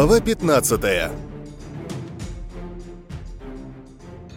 Глава 15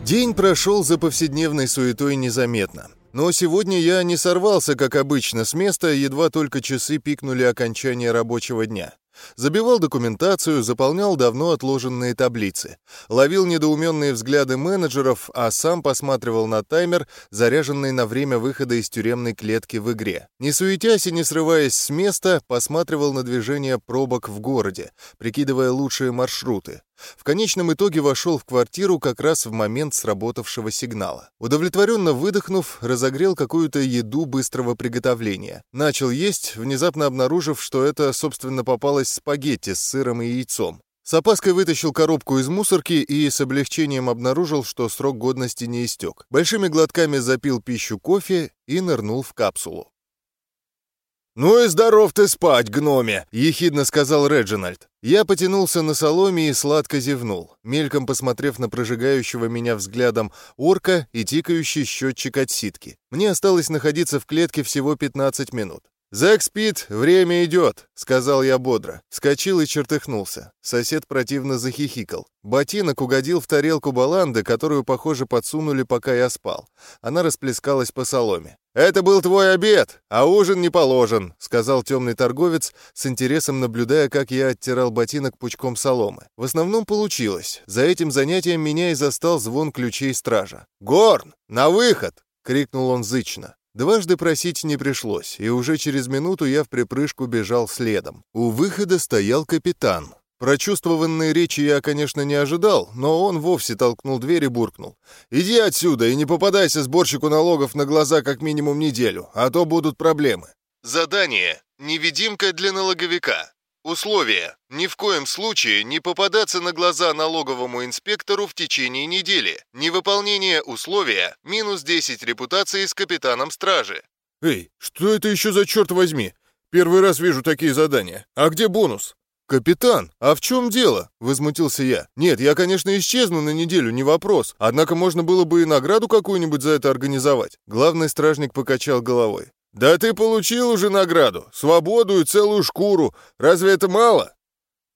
День прошел за повседневной суетой незаметно. Но сегодня я не сорвался, как обычно, с места, едва только часы пикнули окончание рабочего дня. Забивал документацию, заполнял давно отложенные таблицы. Ловил недоуменные взгляды менеджеров, а сам посматривал на таймер, заряженный на время выхода из тюремной клетки в игре. Не суетясь и не срываясь с места, посматривал на движение пробок в городе, прикидывая лучшие маршруты. В конечном итоге вошел в квартиру как раз в момент сработавшего сигнала. Удовлетворенно выдохнув, разогрел какую-то еду быстрого приготовления. Начал есть, внезапно обнаружив, что это, собственно, попалось спагетти с сыром и яйцом. С опаской вытащил коробку из мусорки и с облегчением обнаружил, что срок годности не истек. Большими глотками запил пищу кофе и нырнул в капсулу. «Ну и здоров ты спать, гноме!» — ехидно сказал Реджинальд. Я потянулся на соломе и сладко зевнул, мельком посмотрев на прожигающего меня взглядом орка и тикающий счетчик отсидки. Мне осталось находиться в клетке всего 15 минут. «Зэк спит, время идет», — сказал я бодро. Скочил и чертыхнулся. Сосед противно захихикал. Ботинок угодил в тарелку баланды, которую, похоже, подсунули, пока я спал. Она расплескалась по соломе. «Это был твой обед, а ужин не положен», — сказал темный торговец, с интересом наблюдая, как я оттирал ботинок пучком соломы. В основном получилось. За этим занятием меня и застал звон ключей стража. «Горн, на выход!» — крикнул он зычно. Дважды просить не пришлось, и уже через минуту я в припрыжку бежал следом. У выхода стоял капитан. Прочувствованной речи я, конечно, не ожидал, но он вовсе толкнул дверь и буркнул. «Иди отсюда и не попадайся сборщику налогов на глаза как минимум неделю, а то будут проблемы». Задание. Невидимка для налоговика. Условие. Ни в коем случае не попадаться на глаза налоговому инспектору в течение недели. Невыполнение условия – минус 10 репутации с капитаном стражи. «Эй, что это еще за черт возьми? Первый раз вижу такие задания. А где бонус?» «Капитан, а в чем дело?» — возмутился я. «Нет, я, конечно, исчезну на неделю, не вопрос. Однако можно было бы и награду какую-нибудь за это организовать». Главный стражник покачал головой. «Да ты получил уже награду, свободу и целую шкуру. Разве это мало?»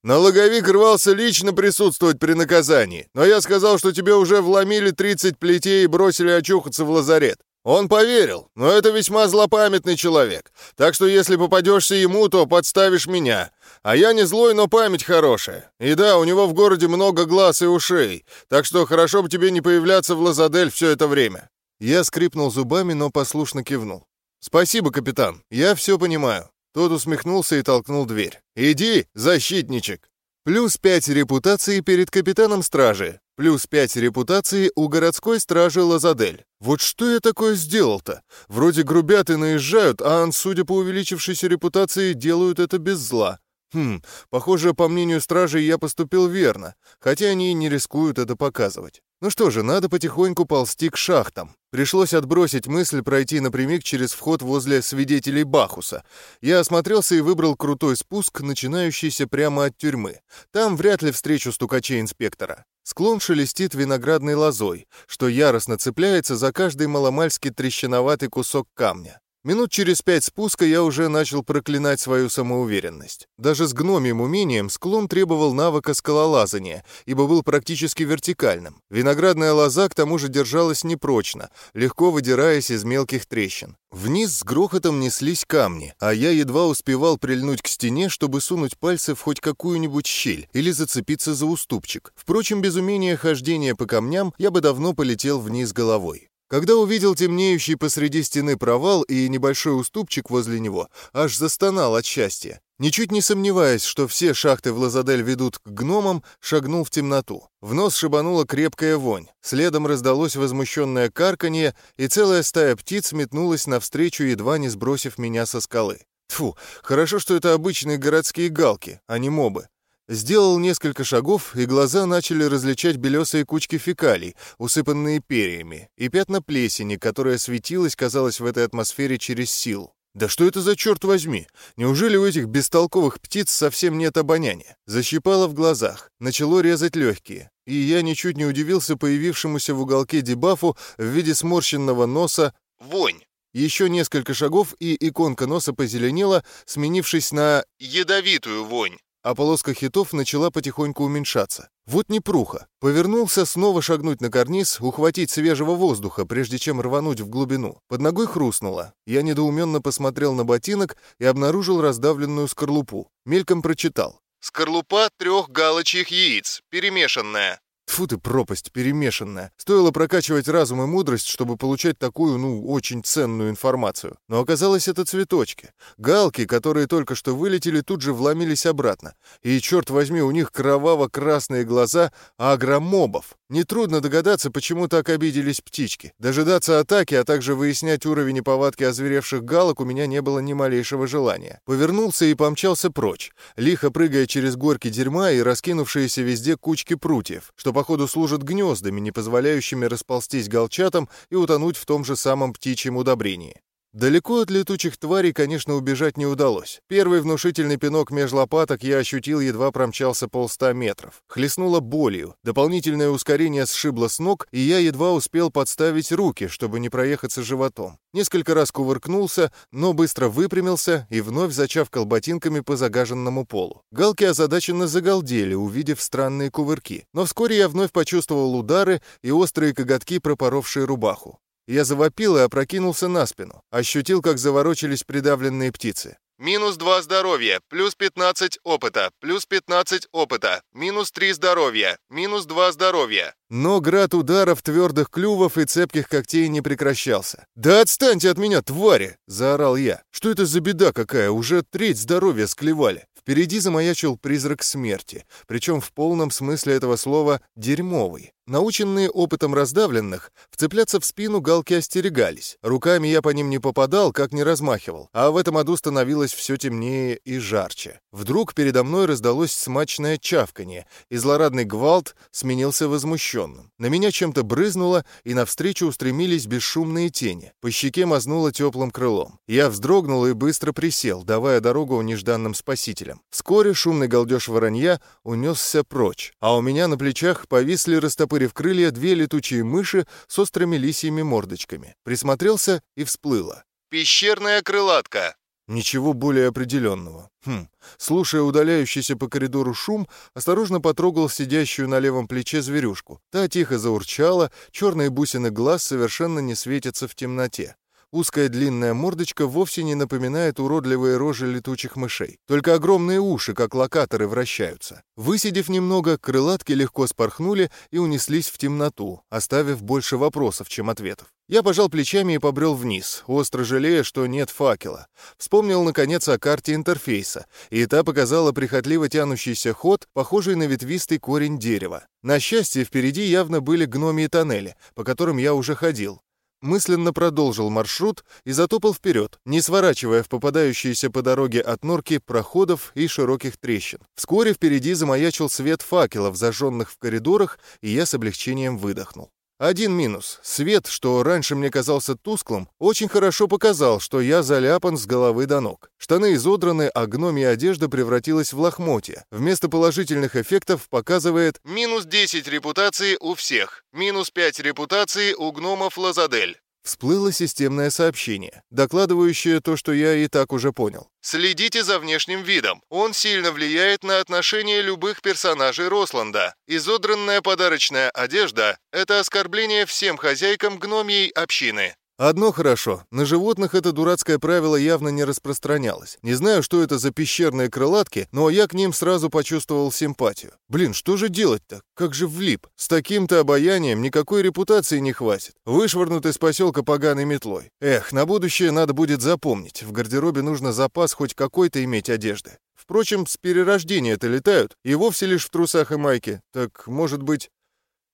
Налоговик рвался лично присутствовать при наказании, но я сказал, что тебе уже вломили 30 плетей и бросили очухаться в лазарет. Он поверил, но это весьма злопамятный человек, так что если попадешься ему, то подставишь меня. А я не злой, но память хорошая. И да, у него в городе много глаз и ушей, так что хорошо бы тебе не появляться в Лазадель все это время». Я скрипнул зубами, но послушно кивнул. «Спасибо, капитан, я все понимаю». Тот усмехнулся и толкнул дверь. «Иди, защитничек!» Плюс пять репутации перед капитаном стражи. Плюс пять репутации у городской стражи Лазадель. Вот что я такое сделал-то? Вроде грубят и наезжают, а, судя по увеличившейся репутации, делают это без зла. Хм, похоже, по мнению стражей, я поступил верно, хотя они и не рискуют это показывать. Ну что же, надо потихоньку ползти к шахтам. Пришлось отбросить мысль пройти напрямик через вход возле свидетелей Бахуса. Я осмотрелся и выбрал крутой спуск, начинающийся прямо от тюрьмы. Там вряд ли встречу стукачей-инспектора. Склон шелестит виноградной лозой, что яростно цепляется за каждый маломальски трещиноватый кусок камня. Минут через пять спуска я уже начал проклинать свою самоуверенность. Даже с гномием умением склон требовал навыка скалолазания, ибо был практически вертикальным. Виноградная лоза к тому же держалась непрочно, легко выдираясь из мелких трещин. Вниз с грохотом неслись камни, а я едва успевал прильнуть к стене, чтобы сунуть пальцы в хоть какую-нибудь щель или зацепиться за уступчик. Впрочем, без умения хождения по камням я бы давно полетел вниз головой. Когда увидел темнеющий посреди стены провал и небольшой уступчик возле него, аж застонал от счастья. Ничуть не сомневаясь, что все шахты в Лазадель ведут к гномам, шагнул в темноту. В нос шибанула крепкая вонь. Следом раздалось возмущенное карканье, и целая стая птиц метнулась навстречу, едва не сбросив меня со скалы. Тфу, хорошо, что это обычные городские галки, а не мобы. Сделал несколько шагов, и глаза начали различать белесые кучки фекалий, усыпанные перьями, и пятна плесени, которая светилась, казалось, в этой атмосфере через силу. Да что это за черт возьми? Неужели у этих бестолковых птиц совсем нет обоняния? Защипало в глазах, начало резать легкие, и я ничуть не удивился появившемуся в уголке дебафу в виде сморщенного носа «Вонь». Еще несколько шагов, и иконка носа позеленела, сменившись на «ядовитую вонь». А полоска хитов начала потихоньку уменьшаться. Вот непруха. Повернулся снова шагнуть на карниз, ухватить свежего воздуха, прежде чем рвануть в глубину. Под ногой хрустнуло. Я недоуменно посмотрел на ботинок и обнаружил раздавленную скорлупу. Мельком прочитал. «Скорлупа трех галочьих яиц, перемешанная». Тфу ты, пропасть перемешанная. Стоило прокачивать разум и мудрость, чтобы получать такую, ну, очень ценную информацию. Но оказалось это цветочки. Галки, которые только что вылетели, тут же вломились обратно. И, черт возьми, у них кроваво-красные глаза агромобов. Нетрудно догадаться, почему так обиделись птички. Дожидаться атаки, а также выяснять уровень и повадки озверевших галок у меня не было ни малейшего желания. Повернулся и помчался прочь, лихо прыгая через горки дерьма и раскинувшиеся везде кучки прутьев, что, походу, служат гнездами, не позволяющими расползтись галчатам и утонуть в том же самом птичьем удобрении. Далеко от летучих тварей, конечно, убежать не удалось. Первый внушительный пинок меж лопаток я ощутил, едва промчался полста метров. Хлестнуло болью, дополнительное ускорение сшибло с ног, и я едва успел подставить руки, чтобы не проехаться животом. Несколько раз кувыркнулся, но быстро выпрямился и вновь зачавкал ботинками по загаженному полу. Галки озадаченно загалдели, увидев странные кувырки. Но вскоре я вновь почувствовал удары и острые коготки, пропоровшие рубаху. Я завопил и опрокинулся на спину. Ощутил, как заворочились придавленные птицы. Минус 2 здоровья, плюс 15 опыта, плюс 15 опыта, минус 3 здоровья, минус 2 здоровья. Но град ударов, твердых клювов и цепких когтей не прекращался. «Да отстаньте от меня, твари!» — заорал я. «Что это за беда какая? Уже треть здоровья склевали». Впереди замаячил призрак смерти, причем в полном смысле этого слова «дерьмовый». Наученные опытом раздавленных, вцепляться в спину галки остерегались. Руками я по ним не попадал, как не размахивал, а в этом аду становилось все темнее и жарче. Вдруг передо мной раздалось смачное чавканье, и злорадный гвалт сменился возмущенным. На меня чем-то брызнуло, и навстречу устремились бесшумные тени. По щеке мазнуло теплым крылом. Я вздрогнул и быстро присел, давая дорогу нежданным спасителям. Вскоре шумный галдеж воронья унесся прочь, а у меня на плечах повисли растопырив крылья, две летучие мыши с острыми лисьими мордочками. Присмотрелся и всплыло. «Пещерная крылатка!» Ничего более определенного. Хм. Слушая удаляющийся по коридору шум, осторожно потрогал сидящую на левом плече зверюшку. Та тихо заурчала, черные бусины глаз совершенно не светятся в темноте. Узкая длинная мордочка вовсе не напоминает уродливые рожи летучих мышей. Только огромные уши, как локаторы, вращаются. Высидев немного, крылатки легко спорхнули и унеслись в темноту, оставив больше вопросов, чем ответов. Я пожал плечами и побрел вниз, остро жалея, что нет факела. Вспомнил, наконец, о карте интерфейса, и та показала прихотливо тянущийся ход, похожий на ветвистый корень дерева. На счастье, впереди явно были гномии тоннели, по которым я уже ходил мысленно продолжил маршрут и затопал вперед, не сворачивая в попадающиеся по дороге от норки проходов и широких трещин. Вскоре впереди замаячил свет факелов, зажженных в коридорах, и я с облегчением выдохнул. Один минус. Свет, что раньше мне казался тусклым, очень хорошо показал, что я заляпан с головы до ног. Штаны изодраны, а гномья одежда превратилась в лохмотья. Вместо положительных эффектов показывает «минус 10 репутации у всех, минус 5 репутации у гномов Лазадель». Всплыло системное сообщение, докладывающее то, что я и так уже понял. Следите за внешним видом. Он сильно влияет на отношение любых персонажей Росланда. Изодранная подарочная одежда – это оскорбление всем хозяйкам гномьей общины. Одно хорошо, на животных это дурацкое правило явно не распространялось. Не знаю, что это за пещерные крылатки, но я к ним сразу почувствовал симпатию. Блин, что же делать-то? Как же влип? С таким-то обаянием никакой репутации не хватит. Вышвырнут из поселка поганой метлой. Эх, на будущее надо будет запомнить. В гардеробе нужно запас хоть какой-то иметь одежды. Впрочем, с перерождения-то летают, и вовсе лишь в трусах и майке. Так, может быть...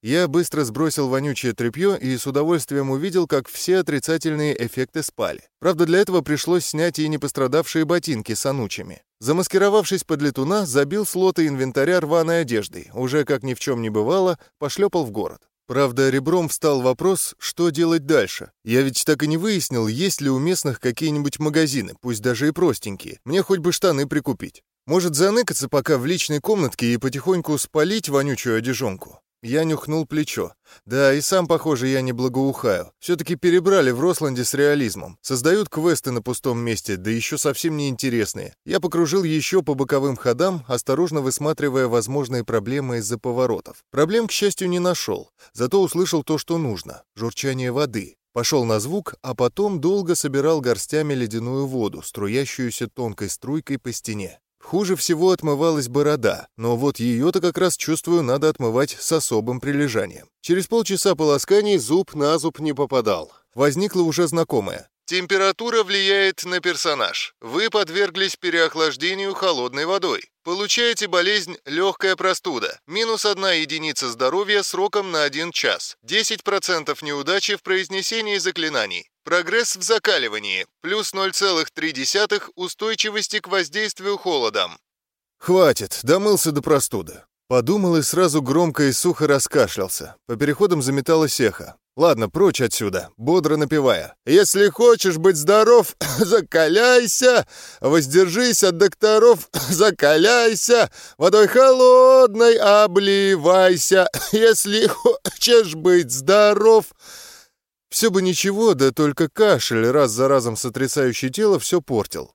Я быстро сбросил вонючее тряпье и с удовольствием увидел, как все отрицательные эффекты спали. Правда, для этого пришлось снять и не пострадавшие ботинки с анучами. Замаскировавшись под летуна, забил слоты инвентаря рваной одеждой, уже, как ни в чем не бывало, пошлепал в город. Правда, ребром встал вопрос, что делать дальше. Я ведь так и не выяснил, есть ли у местных какие-нибудь магазины, пусть даже и простенькие. Мне хоть бы штаны прикупить. Может, заныкаться пока в личной комнатке и потихоньку спалить вонючую одежонку? Я нюхнул плечо. Да, и сам, похоже, я не благоухаю. Все-таки перебрали в Росланде с реализмом. Создают квесты на пустом месте, да еще совсем неинтересные. Я покружил еще по боковым ходам, осторожно высматривая возможные проблемы из-за поворотов. Проблем, к счастью, не нашел. Зато услышал то, что нужно. Журчание воды. Пошел на звук, а потом долго собирал горстями ледяную воду, струящуюся тонкой струйкой по стене. Хуже всего отмывалась борода, но вот ее-то как раз, чувствую, надо отмывать с особым прилежанием. Через полчаса полосканий зуб на зуб не попадал. Возникла уже знакомая. Температура влияет на персонаж. Вы подверглись переохлаждению холодной водой. Получаете болезнь легкая простуда. Минус одна единица здоровья сроком на один час. 10% неудачи в произнесении заклинаний. Прогресс в закаливании. Плюс 0,3 устойчивости к воздействию холодом. Хватит, домылся до простуды. Подумал и сразу громко и сухо раскашлялся. По переходам заметалось эхо. Ладно, прочь отсюда, бодро напевая. «Если хочешь быть здоров, закаляйся! Воздержись от докторов, закаляйся! Водой холодной обливайся! Если хочешь быть здоров...» Все бы ничего, да только кашель, раз за разом сотрясающий тело, все портил.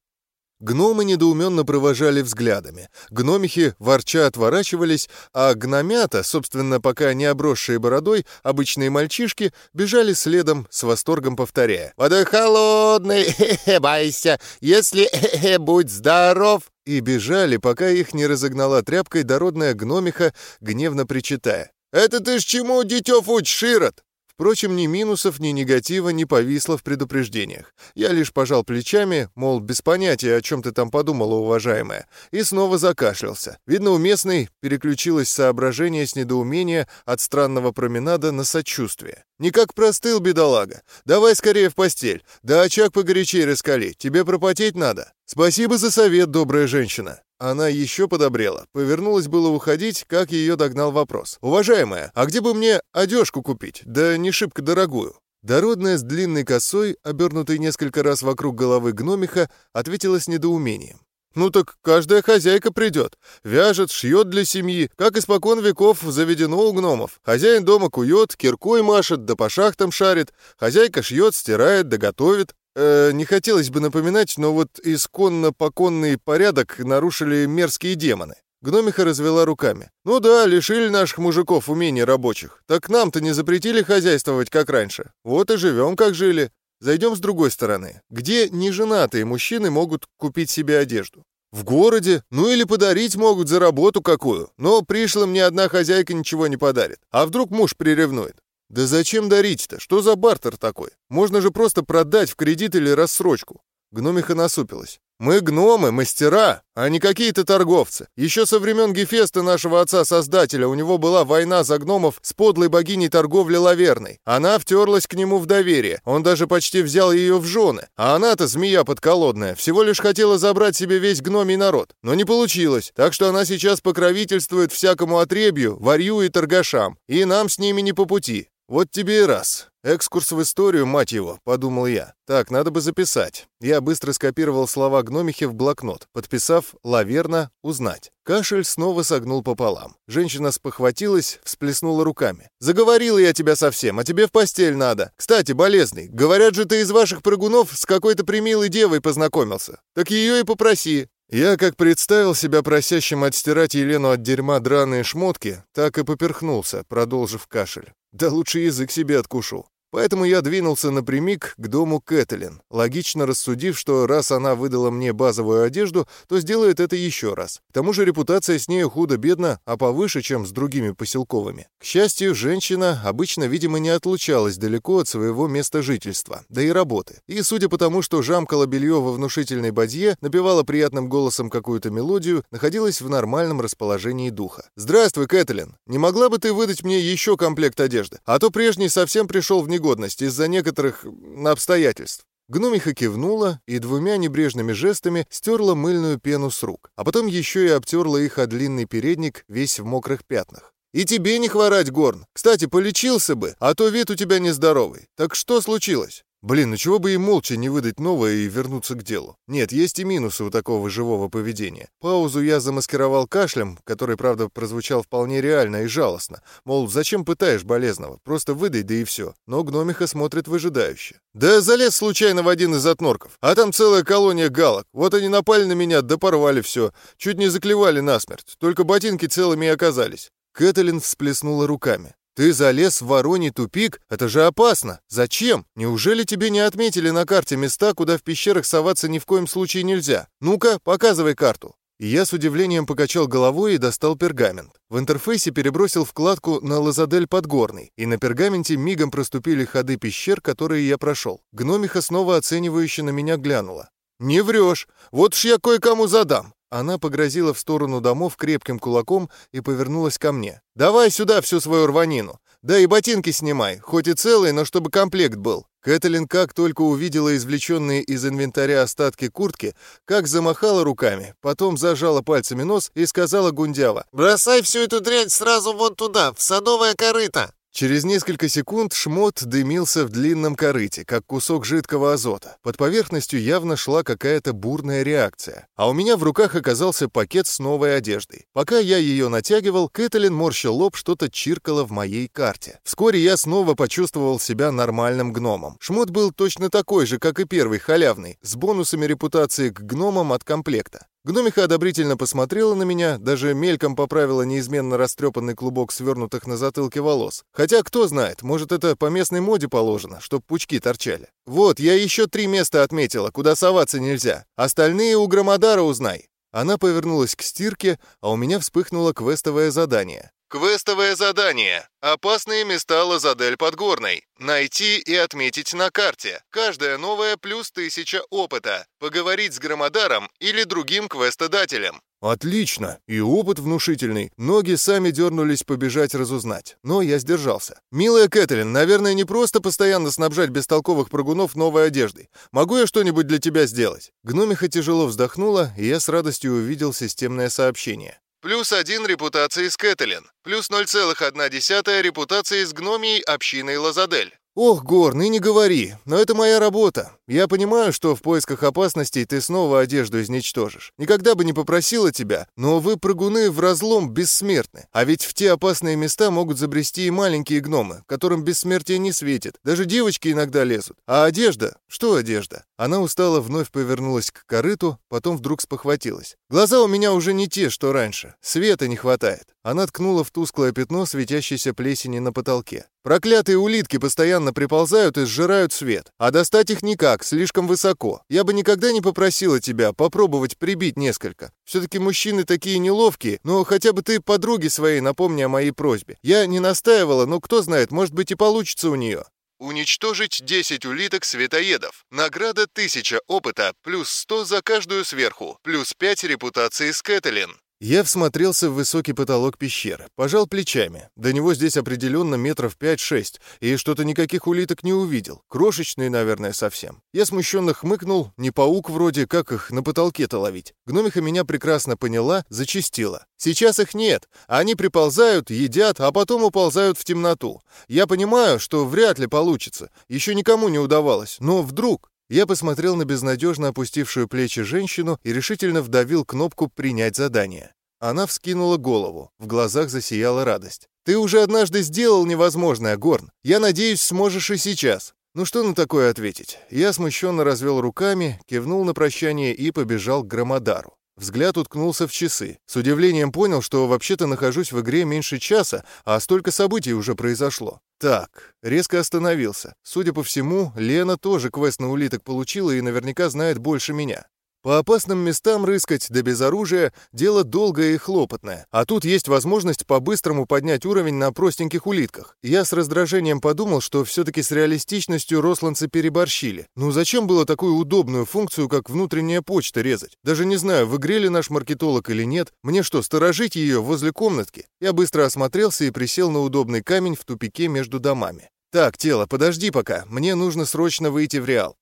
Гномы недоуменно провожали взглядами. Гномихи ворча отворачивались, а гномята, собственно, пока не обросшие бородой, обычные мальчишки, бежали следом, с восторгом повторяя. «Вода холодный, байся, если будь здоров!» И бежали, пока их не разогнала тряпкой дородная гномиха, гневно причитая. «Это ты ж чему, дитё учишь, Ирод? Впрочем, ни минусов, ни негатива не повисло в предупреждениях. Я лишь пожал плечами, мол, без понятия, о чем ты там подумала, уважаемая, и снова закашлялся. Видно, у местной переключилось соображение с недоумения от странного променада на сочувствие. «Никак простыл, бедолага. Давай скорее в постель. Да очаг погорячей раскали. Тебе пропотеть надо. Спасибо за совет, добрая женщина». Она еще подобрела. Повернулась было уходить, как ее догнал вопрос. «Уважаемая, а где бы мне одежку купить? Да не шибко дорогую». Дородная с длинной косой, обернутой несколько раз вокруг головы гномиха, ответила с недоумением. «Ну так каждая хозяйка придет. Вяжет, шьет для семьи, как испокон веков заведено у гномов. Хозяин дома кует, киркой машет, да по шахтам шарит. Хозяйка шьет, стирает, да готовит. Э, не хотелось бы напоминать, но вот исконно-поконный порядок нарушили мерзкие демоны. Гномиха развела руками. «Ну да, лишили наших мужиков умений рабочих. Так нам-то не запретили хозяйствовать, как раньше. Вот и живем, как жили. Зайдем с другой стороны. Где неженатые мужчины могут купить себе одежду? В городе? Ну или подарить могут за работу какую. Но пришлым ни одна хозяйка ничего не подарит. А вдруг муж приревнует? Да зачем дарить-то? Что за бартер такой? Можно же просто продать в кредит или рассрочку. Гномиха насупилась. Мы гномы, мастера, а не какие-то торговцы. Еще со времен Гефеста, нашего отца-создателя, у него была война за гномов с подлой богиней торговли Лаверной. Она втерлась к нему в доверие. Он даже почти взял ее в жены. А она-то, змея подколодная, всего лишь хотела забрать себе весь гномий народ. Но не получилось. Так что она сейчас покровительствует всякому отребью, варью и торгашам. И нам с ними не по пути. «Вот тебе и раз. Экскурс в историю, мать его», — подумал я. «Так, надо бы записать». Я быстро скопировал слова гномихи в блокнот, подписав «Лаверна. Узнать». Кашель снова согнул пополам. Женщина спохватилась, всплеснула руками. «Заговорила я тебя совсем, а тебе в постель надо. Кстати, болезный, говорят же, ты из ваших прыгунов с какой-то примилой девой познакомился. Так ее и попроси. Я как представил себя просящим отстирать Елену от дерьма драные шмотки, так и поперхнулся, продолжив кашель. Да лучше язык себе откушу. Поэтому я двинулся напрямик к дому Кэтлин, логично рассудив, что раз она выдала мне базовую одежду, то сделает это еще раз. К тому же репутация с нею худо-бедно, а повыше, чем с другими поселковыми. К счастью, женщина обычно, видимо, не отлучалась далеко от своего места жительства, да и работы. И судя по тому, что жамкала белье во внушительной бадье, напевала приятным голосом какую-то мелодию, находилась в нормальном расположении духа. «Здравствуй, Кэтлин! Не могла бы ты выдать мне еще комплект одежды? А то прежний совсем пришел в негодность из-за некоторых обстоятельств. Гномиха кивнула и двумя небрежными жестами стерла мыльную пену с рук, а потом еще и обтерла их о длинный передник, весь в мокрых пятнах. «И тебе не хворать, Горн. Кстати, полечился бы, а то вид у тебя нездоровый. Так что случилось?» Блин, ну чего бы и молча не выдать новое и вернуться к делу? Нет, есть и минусы у такого живого поведения. Паузу я замаскировал кашлем, который, правда, прозвучал вполне реально и жалостно. Мол, зачем пытаешь болезного? Просто выдай, да и все. Но гномиха смотрит выжидающе. Да залез случайно в один из отнорков. А там целая колония галок. Вот они напали на меня, да порвали все. Чуть не заклевали насмерть. Только ботинки целыми и оказались. Кэтлин всплеснула руками. «Ты залез в вороний тупик? Это же опасно! Зачем? Неужели тебе не отметили на карте места, куда в пещерах соваться ни в коем случае нельзя? Ну-ка, показывай карту!» И я с удивлением покачал головой и достал пергамент. В интерфейсе перебросил вкладку на Лазадель Подгорный, и на пергаменте мигом проступили ходы пещер, которые я прошел. Гномиха снова оценивающе на меня глянула. «Не врешь! Вот ж я кое-кому задам!» Она погрозила в сторону домов крепким кулаком и повернулась ко мне. «Давай сюда всю свою рванину. Да и ботинки снимай, хоть и целые, но чтобы комплект был». Кэтлин как только увидела извлеченные из инвентаря остатки куртки, как замахала руками, потом зажала пальцами нос и сказала гундяво. «Бросай всю эту дрянь сразу вон туда, в садовое корыто!» Через несколько секунд шмот дымился в длинном корыте, как кусок жидкого азота. Под поверхностью явно шла какая-то бурная реакция. А у меня в руках оказался пакет с новой одеждой. Пока я ее натягивал, Кэтлин морщил лоб, что-то чиркало в моей карте. Вскоре я снова почувствовал себя нормальным гномом. Шмот был точно такой же, как и первый, халявный, с бонусами репутации к гномам от комплекта. Гномиха одобрительно посмотрела на меня, даже мельком поправила неизменно растрепанный клубок свернутых на затылке волос. Хотя, кто знает, может, это по местной моде положено, чтоб пучки торчали. Вот, я еще три места отметила, куда соваться нельзя. Остальные у Громодара узнай. Она повернулась к стирке, а у меня вспыхнуло квестовое задание. Квестовое задание. Опасные места Лазадель Подгорной. Найти и отметить на карте. Каждая новая плюс тысяча опыта. Поговорить с Громодаром или другим квестодателем. Отлично! И опыт внушительный. Ноги сами дернулись побежать разузнать. Но я сдержался. Милая Кэтлин, наверное, не просто постоянно снабжать бестолковых прыгунов новой одеждой. Могу я что-нибудь для тебя сделать? Гномиха тяжело вздохнула, и я с радостью увидел системное сообщение. Плюс один репутации с Кэтлин. Плюс 0,1 репутации с гномией общиной Лазадель. «Ох, Гор, ну не говори, но это моя работа. Я понимаю, что в поисках опасностей ты снова одежду изничтожишь. Никогда бы не попросила тебя, но вы, прыгуны, в разлом бессмертны. А ведь в те опасные места могут забрести и маленькие гномы, которым бессмертие не светит. Даже девочки иногда лезут. А одежда? Что одежда?» Она устало вновь повернулась к корыту, потом вдруг спохватилась. «Глаза у меня уже не те, что раньше. Света не хватает». Она ткнула в тусклое пятно светящейся плесени на потолке. Проклятые улитки постоянно приползают и сжирают свет, а достать их никак, слишком высоко. Я бы никогда не попросила тебя попробовать прибить несколько. Все-таки мужчины такие неловкие, но хотя бы ты подруге своей напомни о моей просьбе. Я не настаивала, но кто знает, может быть и получится у нее. Уничтожить 10 улиток светоедов. Награда 1000 опыта, плюс 100 за каждую сверху, плюс 5 репутации с Кэтлин. Я всмотрелся в высокий потолок пещеры, пожал плечами. До него здесь определенно метров 5-6, и что-то никаких улиток не увидел. Крошечные, наверное, совсем. Я смущенно хмыкнул, не паук вроде, как их на потолке-то ловить. Гномиха меня прекрасно поняла, зачистила. Сейчас их нет, они приползают, едят, а потом уползают в темноту. Я понимаю, что вряд ли получится, еще никому не удавалось, но вдруг... Я посмотрел на безнадежно опустившую плечи женщину и решительно вдавил кнопку «Принять задание». Она вскинула голову, в глазах засияла радость. «Ты уже однажды сделал невозможное, Горн. Я надеюсь, сможешь и сейчас». Ну что на такое ответить? Я смущенно развел руками, кивнул на прощание и побежал к Громодару. Взгляд уткнулся в часы. С удивлением понял, что вообще-то нахожусь в игре меньше часа, а столько событий уже произошло. Так, резко остановился. Судя по всему, Лена тоже квест на улиток получила и наверняка знает больше меня. По опасным местам рыскать, да без оружия, дело долгое и хлопотное. А тут есть возможность по-быстрому поднять уровень на простеньких улитках. Я с раздражением подумал, что все-таки с реалистичностью росланцы переборщили. Ну зачем было такую удобную функцию, как внутренняя почта резать? Даже не знаю, в игре ли наш маркетолог или нет. Мне что, сторожить ее возле комнатки? Я быстро осмотрелся и присел на удобный камень в тупике между домами. Так, тело, подожди пока. Мне нужно срочно выйти в Реал.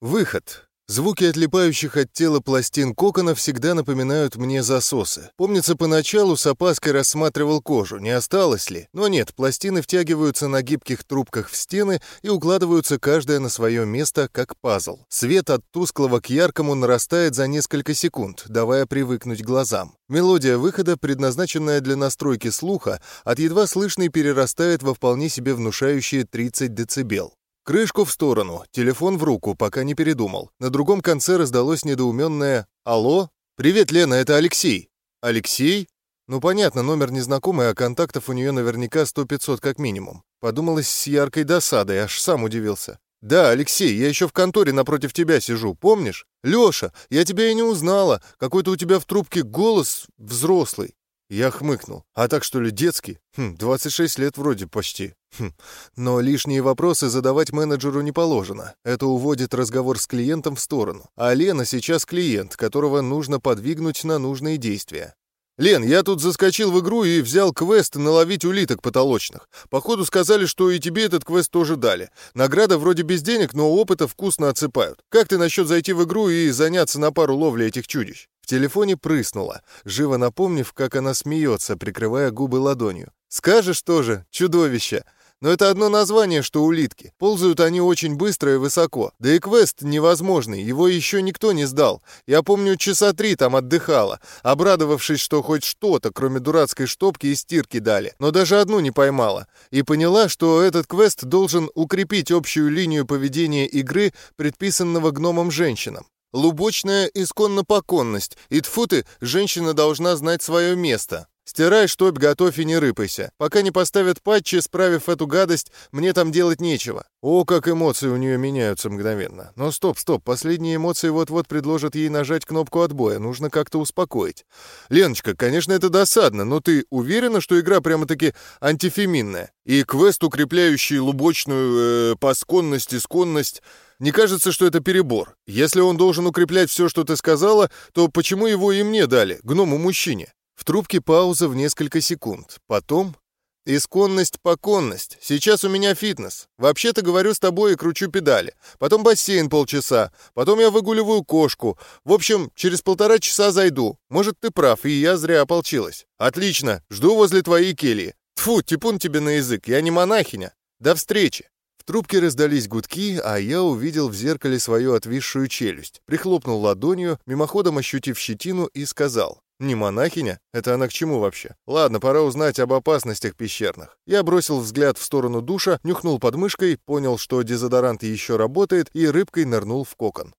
Выход. Звуки отлипающих от тела пластин кокона всегда напоминают мне засосы. Помнится, поначалу с опаской рассматривал кожу, не осталось ли. Но нет, пластины втягиваются на гибких трубках в стены и укладываются каждая на свое место, как пазл. Свет от тусклого к яркому нарастает за несколько секунд, давая привыкнуть глазам. Мелодия выхода, предназначенная для настройки слуха, от едва слышной перерастает во вполне себе внушающие 30 дБ. Крышку в сторону, телефон в руку, пока не передумал. На другом конце раздалось недоуменное «Алло? Привет, Лена, это Алексей». «Алексей?» Ну, понятно, номер незнакомый, а контактов у нее наверняка сто-пятьсот как минимум. Подумалось с яркой досадой, аж сам удивился. «Да, Алексей, я еще в конторе напротив тебя сижу, помнишь? Леша, я тебя и не узнала. Какой-то у тебя в трубке голос взрослый». Я хмыкнул. «А так что ли детский? Хм, 26 лет вроде почти. Хм. Но лишние вопросы задавать менеджеру не положено. Это уводит разговор с клиентом в сторону. А Лена сейчас клиент, которого нужно подвигнуть на нужные действия. «Лен, я тут заскочил в игру и взял квест наловить улиток потолочных. Походу сказали, что и тебе этот квест тоже дали. Награда вроде без денег, но опыта вкусно отсыпают. Как ты насчет зайти в игру и заняться на пару ловли этих чудищ?» В телефоне прыснула, живо напомнив, как она смеется, прикрывая губы ладонью. «Скажешь тоже, чудовище!» Но это одно название, что улитки. Ползают они очень быстро и высоко. Да и квест невозможный, его еще никто не сдал. Я помню, часа три там отдыхала, обрадовавшись, что хоть что-то, кроме дурацкой штопки и стирки дали. Но даже одну не поймала. И поняла, что этот квест должен укрепить общую линию поведения игры, предписанного гномом женщинам. Лубочная исконно-поконность, и тфу ты, женщина должна знать свое место. Стирай, штопь, готовь и не рыпайся. Пока не поставят патчи, справив эту гадость, мне там делать нечего. О, как эмоции у нее меняются мгновенно. Но стоп, стоп, последние эмоции вот-вот предложат ей нажать кнопку отбоя. Нужно как-то успокоить. Леночка, конечно, это досадно, но ты уверена, что игра прямо-таки антифеминная? И квест, укрепляющий лубочную э, посконность и сконность... Не кажется, что это перебор. Если он должен укреплять все, что ты сказала, то почему его и мне дали, гному-мужчине? В трубке пауза в несколько секунд. Потом... «Исконность-поконность. Сейчас у меня фитнес. Вообще-то говорю с тобой и кручу педали. Потом бассейн полчаса. Потом я выгуливаю кошку. В общем, через полтора часа зайду. Может, ты прав, и я зря ополчилась. Отлично. Жду возле твоей кельи. Тфу, типун тебе на язык. Я не монахиня. До встречи». В трубке раздались гудки, а я увидел в зеркале свою отвисшую челюсть. Прихлопнул ладонью, мимоходом ощутив щетину, и сказал. Не монахиня? Это она к чему вообще? Ладно, пора узнать об опасностях пещерных. Я бросил взгляд в сторону душа, нюхнул подмышкой, понял, что дезодорант еще работает, и рыбкой нырнул в кокон.